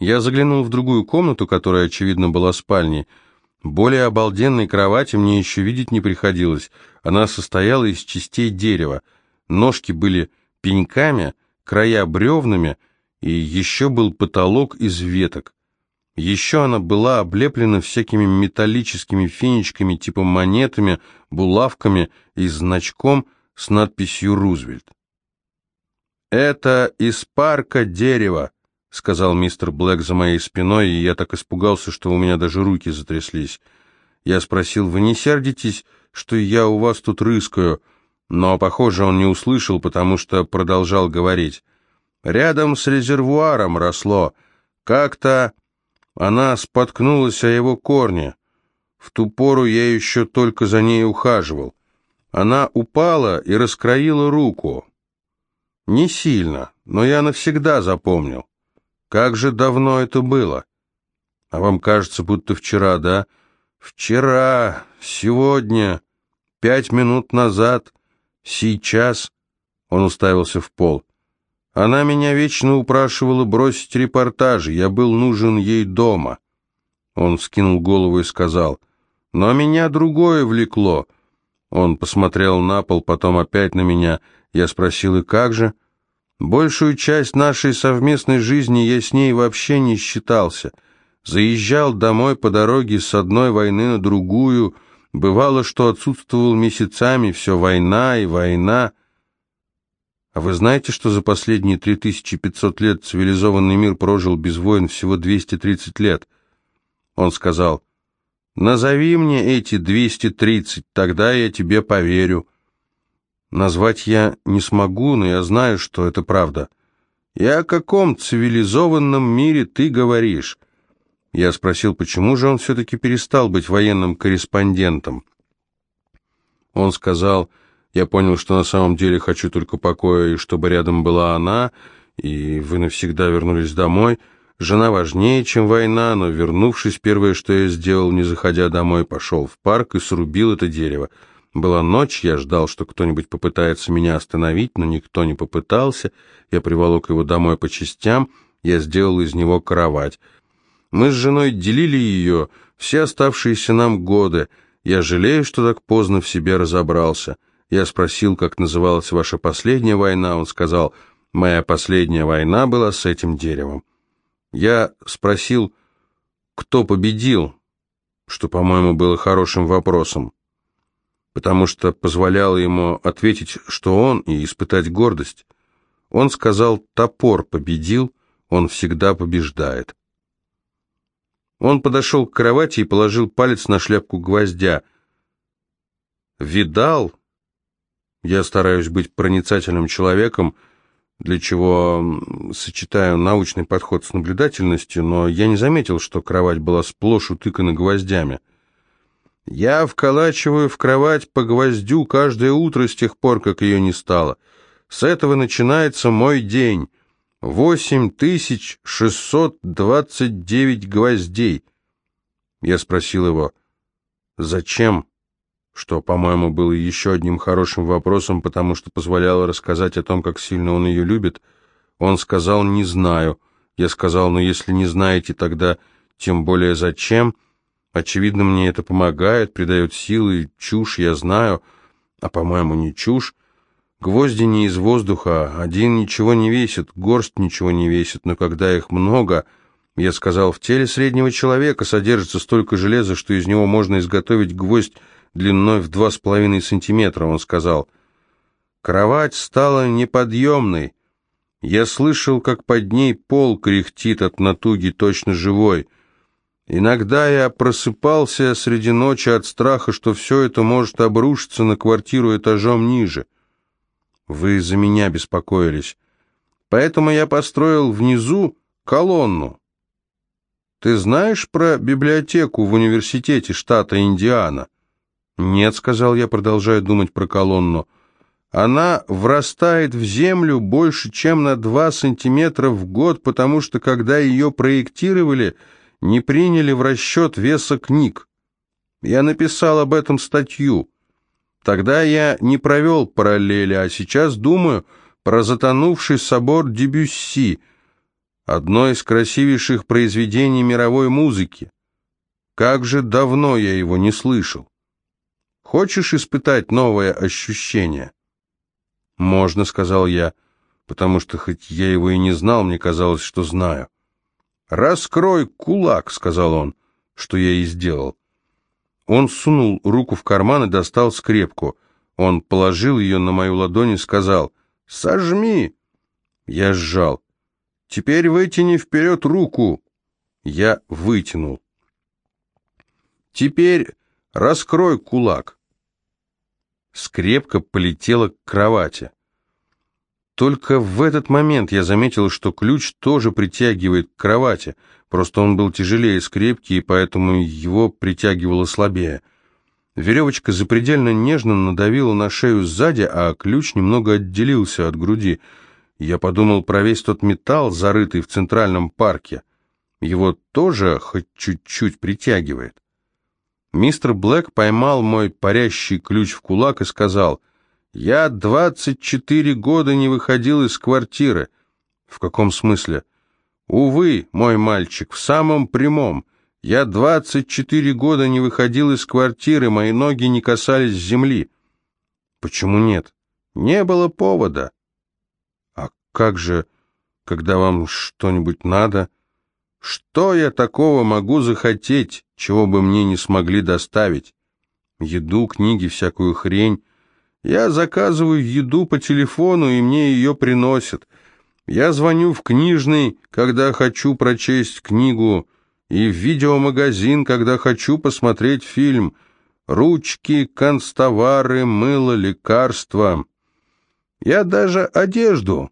Я заглянул в другую комнату, которая, очевидно, была спальней. Более обалденной кровати мне еще видеть не приходилось. Она состояла из частей дерева. Ножки были пеньками, края бревнами, и еще был потолок из веток. Еще она была облеплена всякими металлическими финичками типа монетами, булавками и значком с надписью «Рузвельт». «Это из парка дерева», — сказал мистер Блэк за моей спиной, и я так испугался, что у меня даже руки затряслись. Я спросил, «Вы не сердитесь, что я у вас тут рыскаю?» Но, похоже, он не услышал, потому что продолжал говорить. «Рядом с резервуаром росло. Как-то она споткнулась о его корне. В ту пору я еще только за ней ухаживал. Она упала и раскроила руку. Не сильно, но я навсегда запомнил. Как же давно это было? А вам кажется, будто вчера, да? Вчера, сегодня, пять минут назад, сейчас. Он уставился в пол. Она меня вечно упрашивала бросить репортажи, я был нужен ей дома. Он вскинул голову и сказал, но меня другое влекло. Он посмотрел на пол, потом опять на меня — я спросил, и как же? Большую часть нашей совместной жизни я с ней вообще не считался. Заезжал домой по дороге с одной войны на другую. Бывало, что отсутствовал месяцами, все война и война. А вы знаете, что за последние 3500 лет цивилизованный мир прожил без войн всего 230 лет? Он сказал, «Назови мне эти 230, тогда я тебе поверю». Назвать я не смогу, но я знаю, что это правда. И о каком цивилизованном мире ты говоришь? Я спросил, почему же он все-таки перестал быть военным корреспондентом. Он сказал, я понял, что на самом деле хочу только покоя, и чтобы рядом была она, и вы навсегда вернулись домой. Жена важнее, чем война, но, вернувшись, первое, что я сделал, не заходя домой, пошел в парк и срубил это дерево. Была ночь, я ждал, что кто-нибудь попытается меня остановить, но никто не попытался. Я приволок его домой по частям, я сделал из него кровать. Мы с женой делили ее все оставшиеся нам годы. Я жалею, что так поздно в себе разобрался. Я спросил, как называлась ваша последняя война. Он сказал, моя последняя война была с этим деревом. Я спросил, кто победил, что, по-моему, было хорошим вопросом потому что позволяло ему ответить, что он, и испытать гордость. Он сказал «топор победил, он всегда побеждает». Он подошел к кровати и положил палец на шляпку гвоздя. «Видал?» Я стараюсь быть проницательным человеком, для чего сочетаю научный подход с наблюдательностью, но я не заметил, что кровать была сплошь утыкана гвоздями. Я вколачиваю в кровать по гвоздю каждое утро с тех пор, как ее не стало. С этого начинается мой день. Восемь тысяч шестьсот двадцать девять гвоздей. Я спросил его, зачем? Что, по-моему, было еще одним хорошим вопросом, потому что позволяло рассказать о том, как сильно он ее любит. Он сказал, не знаю. Я сказал, ну если не знаете, тогда тем более зачем? — Очевидно, мне это помогает, придает силы, чушь, я знаю, а, по-моему, не чушь. Гвозди не из воздуха, один ничего не весит, горсть ничего не весит, но когда их много, я сказал, в теле среднего человека содержится столько железа, что из него можно изготовить гвоздь длиной в два с половиной сантиметра, он сказал. Кровать стала неподъемной. Я слышал, как под ней пол кряхтит от натуги точно живой — Иногда я просыпался среди ночи от страха, что все это может обрушиться на квартиру этажом ниже. Вы за меня беспокоились. Поэтому я построил внизу колонну. Ты знаешь про библиотеку в университете штата Индиана? Нет, сказал я, продолжая думать про колонну. Она врастает в землю больше, чем на два сантиметра в год, потому что, когда ее проектировали, не приняли в расчет веса книг. Я написал об этом статью. Тогда я не провел параллели, а сейчас думаю про затонувший собор Дебюсси. одно из красивейших произведений мировой музыки. Как же давно я его не слышал. Хочешь испытать новое ощущение? Можно, сказал я, потому что хоть я его и не знал, мне казалось, что знаю. Раскрой кулак, сказал он, что я и сделал. Он сунул руку в карман и достал скрепку. Он положил ее на мою ладонь и сказал «Сожми!» Я сжал. «Теперь вытяни вперед руку!» Я вытянул. «Теперь раскрой кулак!» Скрепка полетела к кровати. Только в этот момент я заметил, что ключ тоже притягивает к кровати, просто он был тяжелее скрепки, и поэтому его притягивало слабее. Веревочка запредельно нежно надавила на шею сзади, а ключ немного отделился от груди. Я подумал про весь тот металл, зарытый в Центральном парке. Его тоже хоть чуть-чуть притягивает. Мистер Блэк поймал мой парящий ключ в кулак и сказал, «Я двадцать четыре года не выходил из квартиры». «В каком смысле?» «Увы, мой мальчик, в самом прямом. Я двадцать четыре года не выходил из квартиры, мои ноги не касались земли». «Почему нет?» «Не было повода». «А как же, когда вам что-нибудь надо?» «Что я такого могу захотеть, чего бы мне не смогли доставить? Еду, книги, всякую хрень. Я заказываю еду по телефону, и мне ее приносят. Я звоню в книжный, когда хочу прочесть книгу, и в видеомагазин, когда хочу посмотреть фильм. Ручки, констовары, мыло, лекарства. Я даже одежду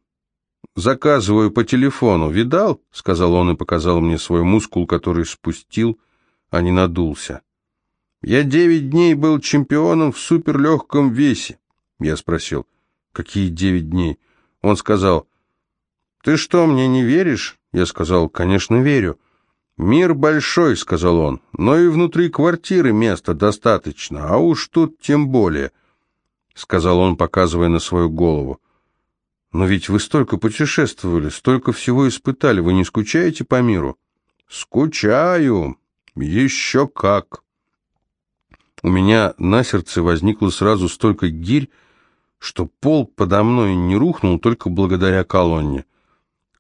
заказываю по телефону. Видал?» — сказал он и показал мне свой мускул, который спустил, а не надулся. «Я девять дней был чемпионом в суперлегком весе». Я спросил, «Какие девять дней?» Он сказал, «Ты что, мне не веришь?» Я сказал, «Конечно, верю». «Мир большой», — сказал он, — «но и внутри квартиры места достаточно, а уж тут тем более», — сказал он, показывая на свою голову. «Но ведь вы столько путешествовали, столько всего испытали, вы не скучаете по миру?» «Скучаю, еще как». У меня на сердце возникло сразу столько гирь, что пол подо мной не рухнул только благодаря колонне.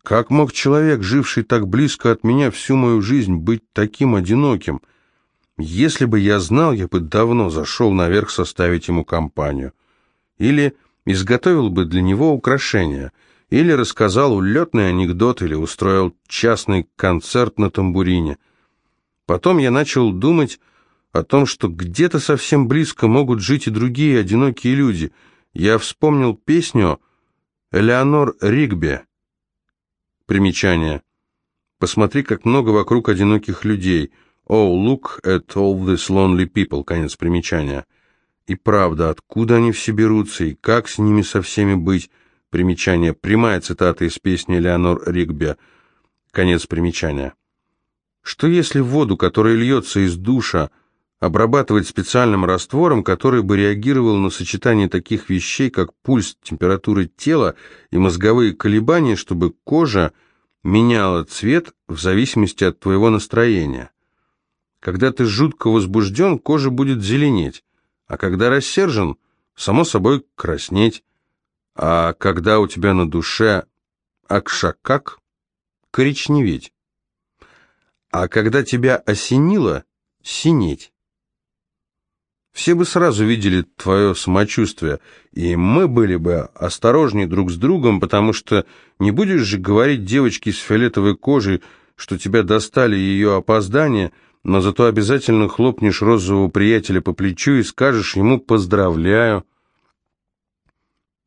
Как мог человек, живший так близко от меня всю мою жизнь, быть таким одиноким? Если бы я знал, я бы давно зашел наверх составить ему компанию. Или изготовил бы для него украшения, или рассказал улетный анекдот, или устроил частный концерт на тамбурине. Потом я начал думать о том, что где-то совсем близко могут жить и другие одинокие люди. Я вспомнил песню «Элеонор Ригби», Примечание. Посмотри, как много вокруг одиноких людей. Oh, look at all these lonely people. Конец примечания. И правда, откуда они все берутся и как с ними со всеми быть? Примечание. Прямая цитата из песни Леонор Ригби. Конец примечания. Что если воду, которая льется из душа, обрабатывать специальным раствором, который бы реагировал на сочетание таких вещей, как пульс, температура тела и мозговые колебания, чтобы кожа меняла цвет в зависимости от твоего настроения. Когда ты жутко возбужден, кожа будет зеленеть, а когда рассержен, само собой краснеть, а когда у тебя на душе акшакак, коричневеть, а когда тебя осенило, синеть. Все бы сразу видели твое самочувствие, и мы были бы осторожнее друг с другом, потому что не будешь же говорить девочке с фиолетовой кожей, что тебя достали ее опоздание, но зато обязательно хлопнешь розового приятеля по плечу и скажешь ему «поздравляю».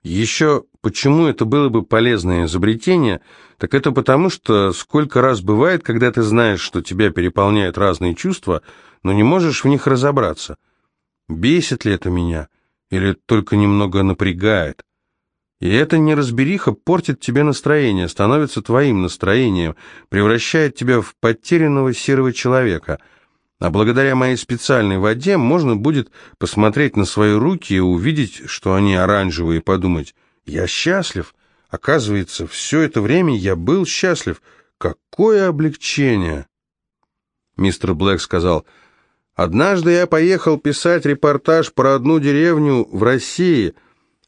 Еще почему это было бы полезное изобретение, так это потому, что сколько раз бывает, когда ты знаешь, что тебя переполняют разные чувства, но не можешь в них разобраться – Бесит ли это меня? Или только немного напрягает? И эта неразбериха портит тебе настроение, становится твоим настроением, превращает тебя в потерянного серого человека. А благодаря моей специальной воде можно будет посмотреть на свои руки и увидеть, что они оранжевые, и подумать, я счастлив. Оказывается, все это время я был счастлив. какое облегчение!» Мистер Блэк сказал, «Однажды я поехал писать репортаж про одну деревню в России,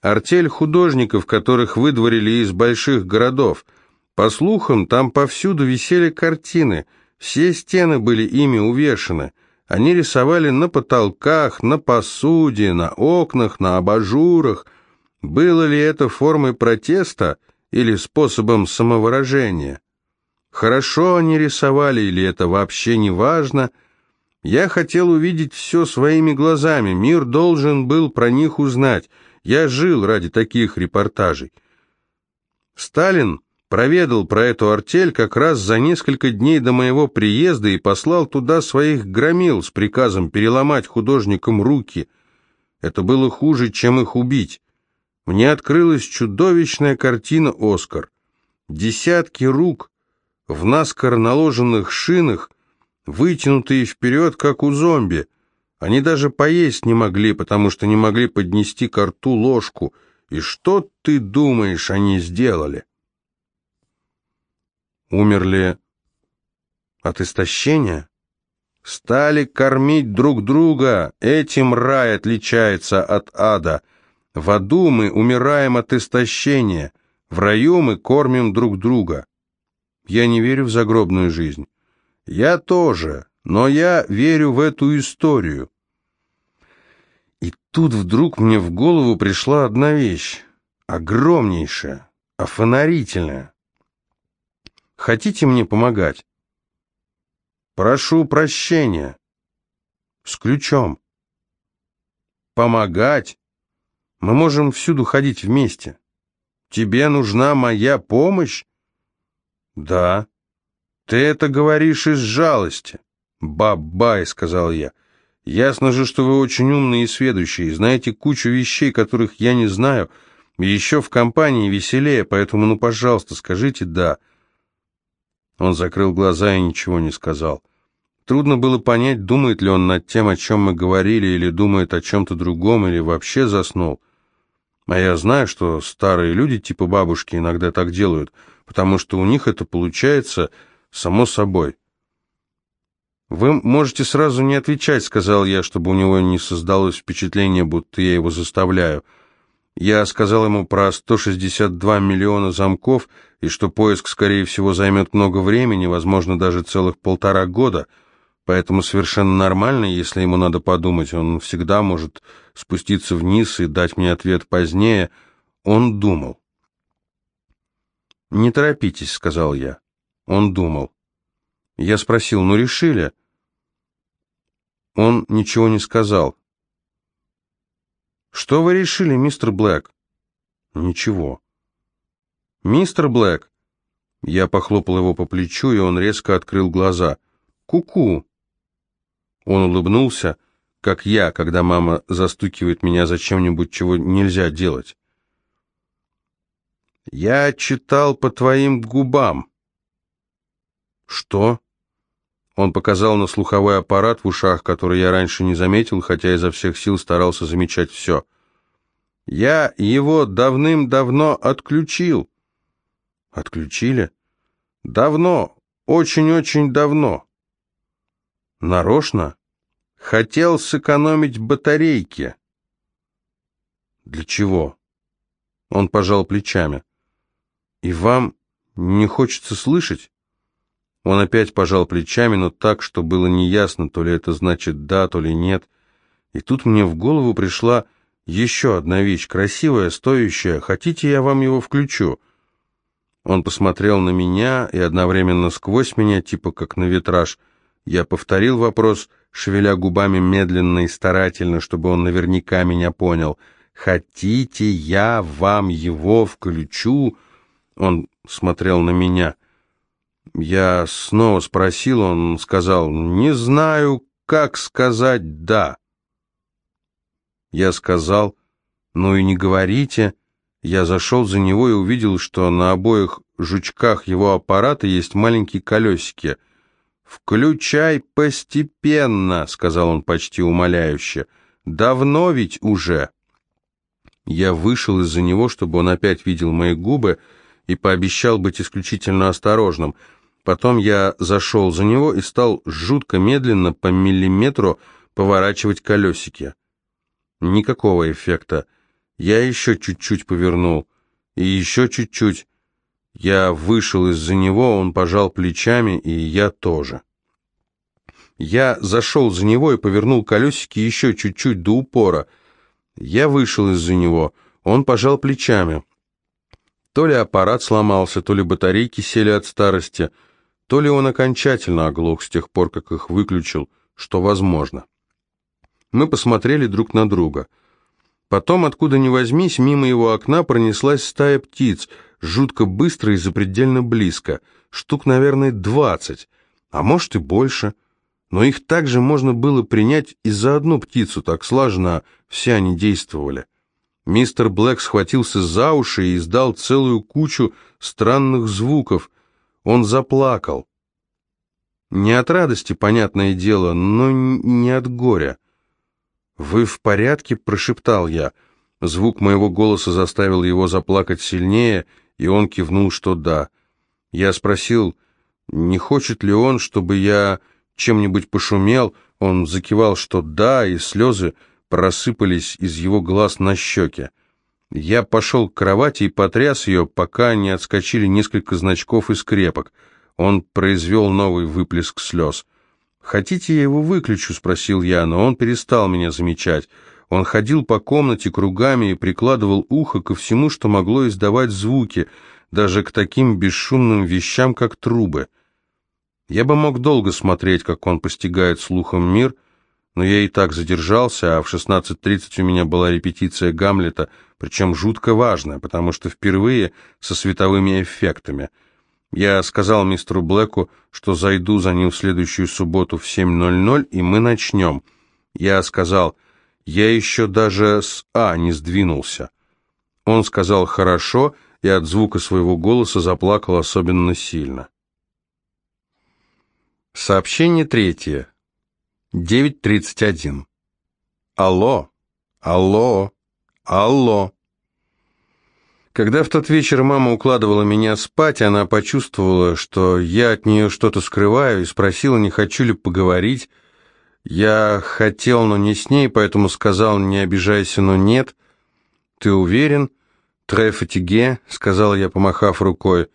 артель художников, которых выдворили из больших городов. По слухам, там повсюду висели картины, все стены были ими увешаны». Они рисовали на потолках, на посуде, на окнах, на абажурах. Было ли это формой протеста или способом самовыражения? Хорошо они рисовали или это вообще не важно? Я хотел увидеть все своими глазами, мир должен был про них узнать. Я жил ради таких репортажей. Сталин проведал про эту артель как раз за несколько дней до моего приезда и послал туда своих громил с приказом переломать художникам руки. Это было хуже, чем их убить. Мне открылась чудовищная картина «Оскар». Десятки рук в наскоро наложенных шинах, вытянутые вперед, как у зомби. Они даже поесть не могли, потому что не могли поднести к рту ложку. И что ты думаешь, они сделали? Умерли от истощения? Стали кормить друг друга. Этим рай отличается от ада. В аду мы умираем от истощения. В раю мы кормим друг друга. Я не верю в загробную жизнь. Я тоже, но я верю в эту историю. И тут вдруг мне в голову пришла одна вещь, огромнейшая, офонарительная. Хотите мне помогать? Прошу прощения. С ключом. Помогать? Мы можем всюду ходить вместе. Тебе нужна моя помощь? Да. Ты это говоришь из жалости. Бабай, сказал я. Ясно же, что вы очень умные и сведущие, знаете кучу вещей, которых я не знаю, еще в компании веселее, поэтому, ну, пожалуйста, скажите «да». Он закрыл глаза и ничего не сказал. Трудно было понять, думает ли он над тем, о чем мы говорили, или думает о чем-то другом, или вообще заснул. А я знаю, что старые люди типа бабушки иногда так делают, потому что у них это получается само собой. «Вы можете сразу не отвечать», — сказал я, чтобы у него не создалось впечатление, будто я его заставляю. Я сказал ему про 162 миллиона замков и что поиск, скорее всего, займет много времени, возможно, даже целых полтора года, поэтому совершенно нормально, если ему надо подумать, он всегда может спуститься вниз и дать мне ответ позднее. Он думал. «Не торопитесь», — сказал я. Он думал. Я спросил, ну решили? Он ничего не сказал. «Что вы решили, мистер Блэк?» «Ничего». «Мистер Блэк!» Я похлопал его по плечу, и он резко открыл глаза. «Ку-ку!» Он улыбнулся, как я, когда мама застукивает меня за чем-нибудь, чего нельзя делать. «Я читал по твоим губам». «Что?» Он показал на слуховой аппарат в ушах, который я раньше не заметил, хотя изо всех сил старался замечать все. «Я его давным-давно отключил». «Отключили?» «Давно, очень-очень давно». «Нарочно?» «Хотел сэкономить батарейки». «Для чего?» Он пожал плечами. «И вам не хочется слышать?» Он опять пожал плечами, но так, что было неясно, то ли это значит «да», то ли «нет». И тут мне в голову пришла еще одна вещь, красивая, стоящая. Хотите, я вам его включу?» Он посмотрел на меня и одновременно сквозь меня, типа как на витраж. Я повторил вопрос, шевеля губами медленно и старательно, чтобы он наверняка меня понял. «Хотите, я вам его включу?» Он смотрел на меня. Я снова спросил, он сказал, «Не знаю, как сказать «да». Я сказал, «Ну и не говорите». Я зашел за него и увидел, что на обоих жучках его аппарата есть маленькие колесики. «Включай постепенно», — сказал он почти умоляюще. «Давно ведь уже». Я вышел из-за него, чтобы он опять видел мои губы, и пообещал быть исключительно осторожным — Потом я зашел за него и стал жутко медленно по миллиметру поворачивать колесики. Никакого эффекта. Я еще чуть-чуть повернул. И еще чуть-чуть. Я вышел из-за него, он пожал плечами, и я тоже. Я зашел за него и повернул колесики еще чуть-чуть до упора. Я вышел из-за него, он пожал плечами. То ли аппарат сломался, то ли батарейки сели от старости, то ли он окончательно оглох с тех пор, как их выключил, что возможно. Мы посмотрели друг на друга. Потом, откуда ни возьмись, мимо его окна пронеслась стая птиц, жутко быстро и запредельно близко, штук, наверное, двадцать, а может и больше. Но их также можно было принять и за одну птицу, так слаженно все они действовали. Мистер Блэк схватился за уши и издал целую кучу странных звуков. Он заплакал. Не от радости, понятное дело, но не от горя. «Вы в порядке?» – прошептал я. Звук моего голоса заставил его заплакать сильнее, и он кивнул, что да. Я спросил, не хочет ли он, чтобы я чем-нибудь пошумел. Он закивал, что да, и слезы просыпались из его глаз на щеке. Я пошел к кровати и потряс ее, пока не отскочили несколько значков и скрепок. Он произвел новый выплеск слез. «Хотите, я его выключу?» — спросил я, но он перестал меня замечать. Он ходил по комнате кругами и прикладывал ухо ко всему, что могло издавать звуки, даже к таким бесшумным вещам, как трубы. Я бы мог долго смотреть, как он постигает слухом мир, но я и так задержался, а в 16.30 у меня была репетиция Гамлета, причем жутко важная, потому что впервые со световыми эффектами — я сказал мистеру Блэку, что зайду за ним в следующую субботу в 7.00, и мы начнем. Я сказал, я еще даже с А не сдвинулся. Он сказал «хорошо», и от звука своего голоса заплакал особенно сильно. Сообщение третье. 9.31. Алло, алло, алло. Когда в тот вечер мама укладывала меня спать, она почувствовала, что я от нее что-то скрываю, и спросила, не хочу ли поговорить. Я хотел, но не с ней, поэтому сказал, не обижайся, но нет. «Ты уверен?» «Тре фатиге», — сказал я, помахав рукой.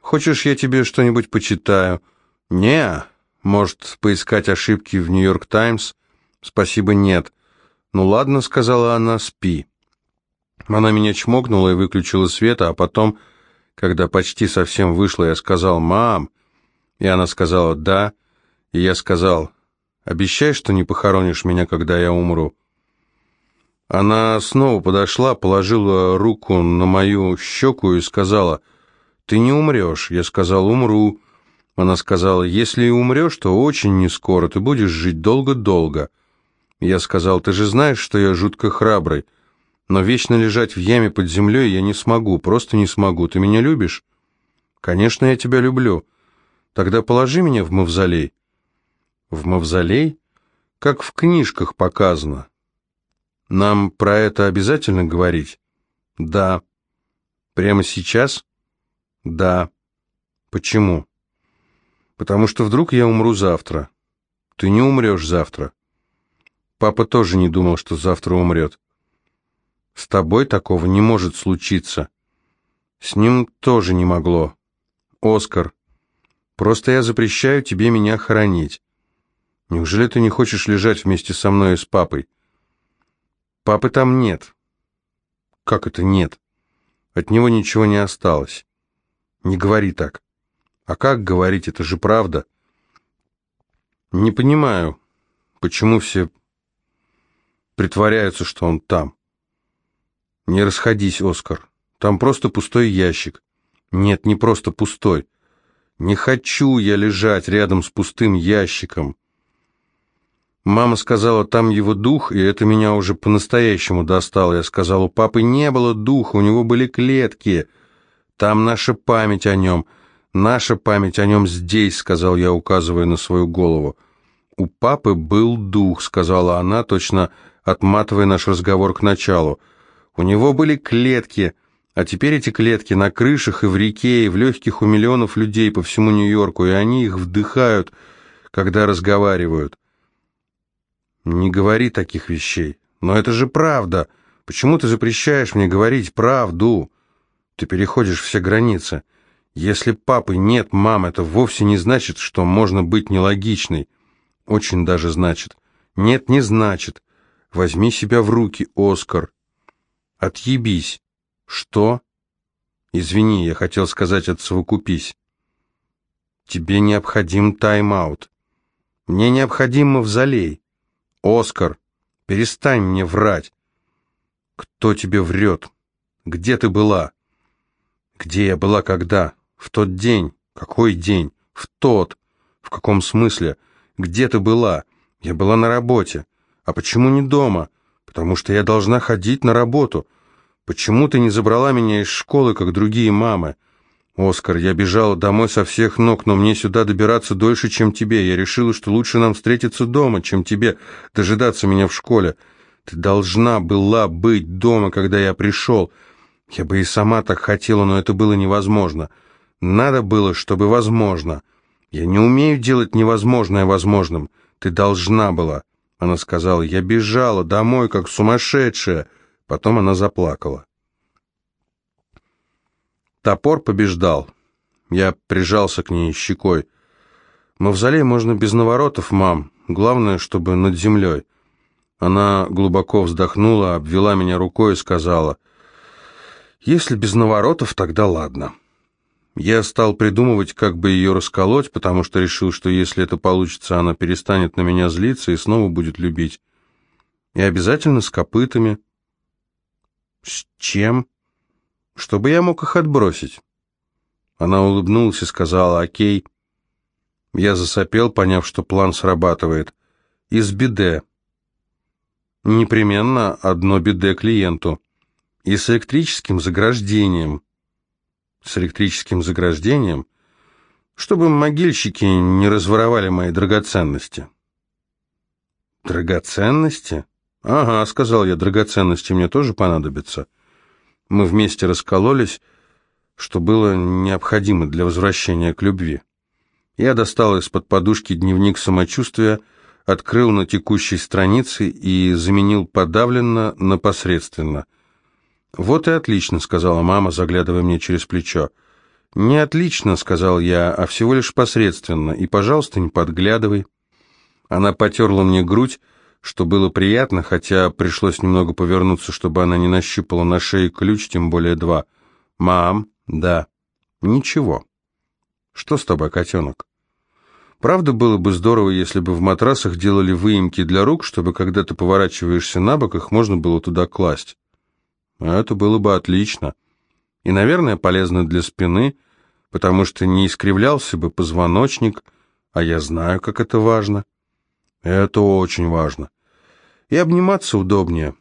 «Хочешь, я тебе что-нибудь почитаю?» «Не, может, поискать ошибки в «Нью-Йорк Таймс»?» «Спасибо, нет». «Ну ладно», — сказала она, — «спи». Она меня чмокнула и выключила свет, а потом, когда почти совсем вышла, я сказал «Мам!» И она сказала «Да». И я сказал «Обещай, что не похоронишь меня, когда я умру». Она снова подошла, положила руку на мою щеку и сказала «Ты не умрешь». Я сказал «Умру». Она сказала «Если и умрешь, то очень не скоро, ты будешь жить долго-долго». Я сказал «Ты же знаешь, что я жутко храбрый». Но вечно лежать в яме под землей я не смогу, просто не смогу. Ты меня любишь? Конечно, я тебя люблю. Тогда положи меня в мавзолей. В мавзолей? Как в книжках показано. Нам про это обязательно говорить? Да. Прямо сейчас? Да. Почему? Потому что вдруг я умру завтра. Ты не умрешь завтра. Папа тоже не думал, что завтра умрет. С тобой такого не может случиться. С ним тоже не могло. Оскар, просто я запрещаю тебе меня хоронить. Неужели ты не хочешь лежать вместе со мной и с папой? Папы там нет. Как это нет? От него ничего не осталось. Не говори так. А как говорить, это же правда. Не понимаю, почему все притворяются, что он там. «Не расходись, Оскар. Там просто пустой ящик». «Нет, не просто пустой. Не хочу я лежать рядом с пустым ящиком». Мама сказала, там его дух, и это меня уже по-настоящему достало. Я сказал, у папы не было духа, у него были клетки. Там наша память о нем. Наша память о нем здесь, сказал я, указывая на свою голову. У папы был дух, сказала она, точно отматывая наш разговор к началу. У него были клетки, А теперь эти клетки на крышах и в реке, и в легких у миллионов людей по всему Нью-Йорку, и они их вдыхают, когда разговаривают. Не говори таких вещей. Но это же правда. Почему ты запрещаешь мне говорить правду? Ты переходишь все границы. Если папы нет, мам, это вовсе не значит, что можно быть нелогичной. Очень даже значит. Нет, не значит. Возьми себя в руки, Оскар. Отъебись. Что? Извини, я хотел сказать отсовокупись. Тебе необходим тайм-аут. Мне необходим мавзолей. Оскар, перестань мне врать. Кто тебе врет? Где ты была? Где я была когда? В тот день. Какой день? В тот. В каком смысле? Где ты была? Я была на работе. А почему не дома? Потому что я должна ходить на работу. Почему ты не забрала меня из школы, как другие мамы? Оскар, я бежала домой со всех ног, но мне сюда добираться дольше, чем тебе. Я решила, что лучше нам встретиться дома, чем тебе дожидаться меня в школе. Ты должна была быть дома, когда я пришел. Я бы и сама так хотела, но это было невозможно. Надо было, чтобы возможно. Я не умею делать невозможное возможным. Ты должна была. Она сказала, я бежала домой, как сумасшедшая. Потом она заплакала. Топор побеждал. Я прижался к ней щекой. Мавзолей можно без наворотов, мам. Главное, чтобы над землей. Она глубоко вздохнула, обвела меня рукой и сказала, «Если без наворотов, тогда ладно». Я стал придумывать, как бы ее расколоть, потому что решил, что если это получится, она перестанет на меня злиться и снова будет любить. И обязательно с копытами. С чем? Чтобы я мог их отбросить. Она улыбнулась и сказала «Окей». Я засопел, поняв, что план срабатывает. Из биде. Непременно одно биде клиенту. И с электрическим заграждением. С электрическим заграждением? Чтобы могильщики не разворовали мои драгоценности. Драгоценности? Ага, сказал я, драгоценности мне тоже понадобятся. Мы вместе раскололись, что было необходимо для возвращения к любви. Я достал из-под подушки дневник самочувствия, открыл на текущей странице и заменил подавленно на посредственно. «Вот и отлично», — сказала мама, заглядывая мне через плечо. «Не отлично», — сказал я, — «а всего лишь посредственно, и, пожалуйста, не подглядывай». Она потерла мне грудь, что было приятно, хотя пришлось немного повернуться, чтобы она не нащупала на шее ключ, тем более два. «Мам?» «Да». «Ничего». «Что с тобой, котенок?» Правда, было бы здорово, если бы в матрасах делали выемки для рук, чтобы, когда ты поворачиваешься на бок, их можно было туда класть. Это было бы отлично. И, наверное, полезно для спины, потому что не искривлялся бы позвоночник, а я знаю, как это важно. Это очень важно. И обниматься удобнее.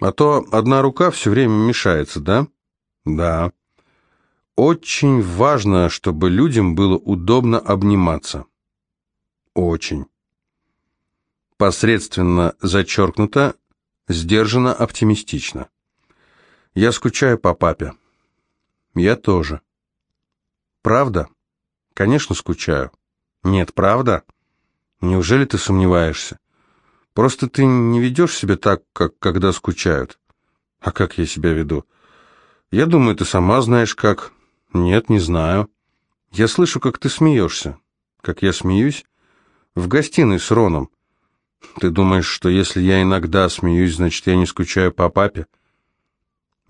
А то одна рука все время мешается, да? Да. Очень важно, чтобы людям было удобно обниматься. Очень. Посредственно зачеркнуто, сдержанно оптимистично. Я скучаю по папе. Я тоже. Правда? Конечно, скучаю. Нет, правда? Неужели ты сомневаешься? Просто ты не ведешь себя так, как когда скучают. А как я себя веду? Я думаю, ты сама знаешь как. «Нет, не знаю. Я слышу, как ты смеешься. Как я смеюсь? В гостиной с Роном. Ты думаешь, что если я иногда смеюсь, значит, я не скучаю по папе?»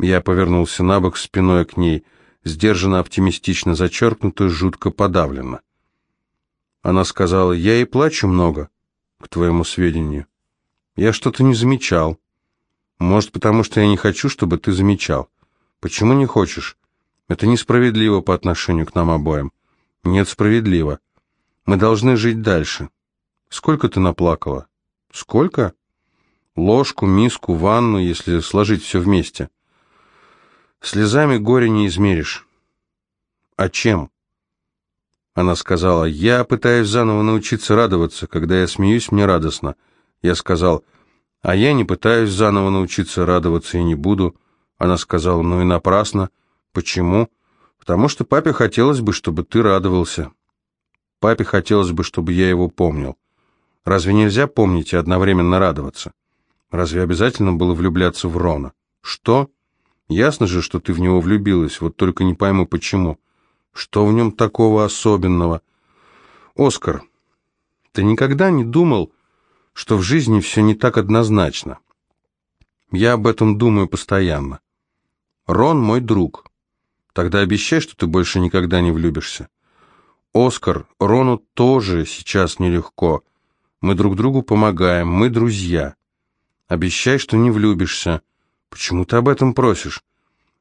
Я повернулся на бок спиной к ней, сдержанно, оптимистично зачеркнуто, жутко подавленно. Она сказала, «Я и плачу много, к твоему сведению. Я что-то не замечал. Может, потому что я не хочу, чтобы ты замечал. Почему не хочешь? Это несправедливо по отношению к нам обоим. Нет, справедливо. Мы должны жить дальше. Сколько ты наплакала? Сколько? Ложку, миску, ванну, если сложить все вместе. Слезами горе не измеришь. А чем? Она сказала, я пытаюсь заново научиться радоваться. Когда я смеюсь, мне радостно. Я сказал, а я не пытаюсь заново научиться радоваться и не буду. Она сказала, ну и напрасно. Почему? Потому что папе хотелось бы, чтобы ты радовался. Папе хотелось бы, чтобы я его помнил. Разве нельзя помнить и одновременно радоваться? Разве обязательно было влюбляться в Рона? Что? Ясно же, что ты в него влюбилась, вот только не пойму, почему. Что в нем такого особенного? Оскар, ты никогда не думал, что в жизни все не так однозначно? Я об этом думаю постоянно. Рон мой друг. Тогда обещай, что ты больше никогда не влюбишься. Оскар, Рону тоже сейчас нелегко. Мы друг другу помогаем, мы друзья. Обещай, что не влюбишься. Почему ты об этом просишь?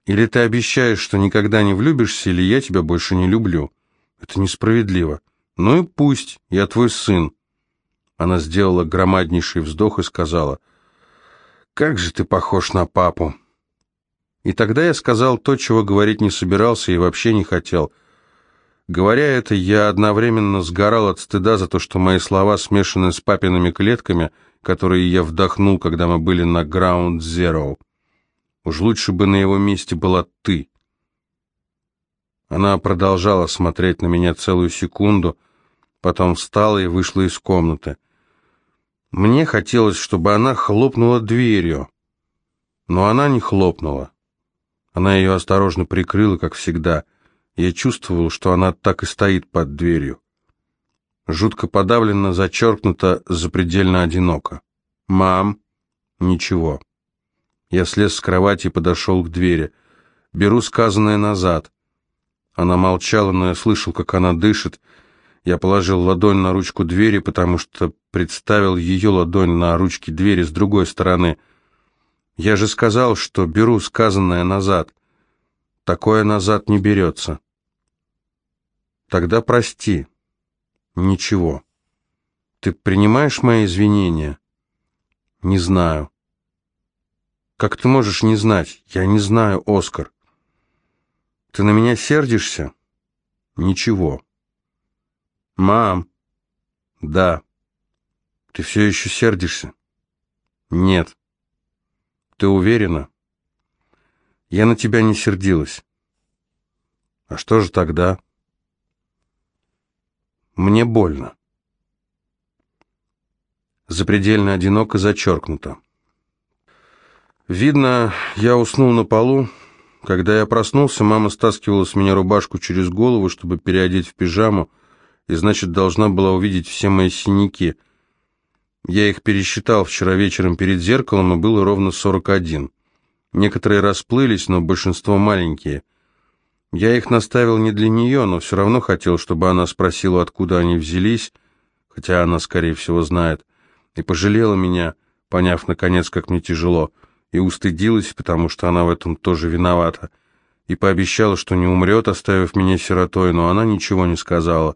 Или ты обещаешь, что никогда не влюбишься, или я тебя больше не люблю? Это несправедливо. Ну и пусть, я твой сын. Она сделала громаднейший вздох и сказала, «Как же ты похож на папу!» И тогда я сказал то, чего говорить не собирался и вообще не хотел. Говоря это, я одновременно сгорал от стыда за то, что мои слова смешаны с папиными клетками, которые я вдохнул, когда мы были на Ground Zero. Уж лучше бы на его месте была ты. Она продолжала смотреть на меня целую секунду, потом встала и вышла из комнаты. Мне хотелось, чтобы она хлопнула дверью, но она не хлопнула. Она ее осторожно прикрыла, как всегда. Я чувствовал, что она так и стоит под дверью. Жутко подавленно, зачеркнуто, запредельно одиноко. «Мам!» «Ничего». Я слез с кровати и подошел к двери. Беру сказанное назад. Она молчала, но я слышал, как она дышит. Я положил ладонь на ручку двери, потому что представил ее ладонь на ручке двери с другой стороны — я же сказал, что беру сказанное назад. Такое назад не берется. Тогда прости. Ничего. Ты принимаешь мои извинения? Не знаю. Как ты можешь не знать? Я не знаю, Оскар. Ты на меня сердишься? Ничего. Мам. Да. Ты все еще сердишься? Нет. Ты уверена? Я на тебя не сердилась. А что же тогда? Мне больно. Запредельно одиноко зачеркнуто. Видно, я уснул на полу. Когда я проснулся, мама стаскивала с меня рубашку через голову, чтобы переодеть в пижаму, и, значит, должна была увидеть все мои синяки — я их пересчитал вчера вечером перед зеркалом, и было ровно 41. Некоторые расплылись, но большинство маленькие. Я их наставил не для нее, но все равно хотел, чтобы она спросила, откуда они взялись, хотя она, скорее всего, знает, и пожалела меня, поняв, наконец, как мне тяжело, и устыдилась, потому что она в этом тоже виновата, и пообещала, что не умрет, оставив меня сиротой, но она ничего не сказала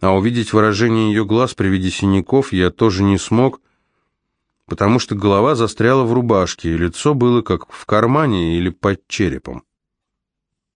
а увидеть выражение ее глаз при виде синяков я тоже не смог, потому что голова застряла в рубашке, и лицо было как в кармане или под черепом.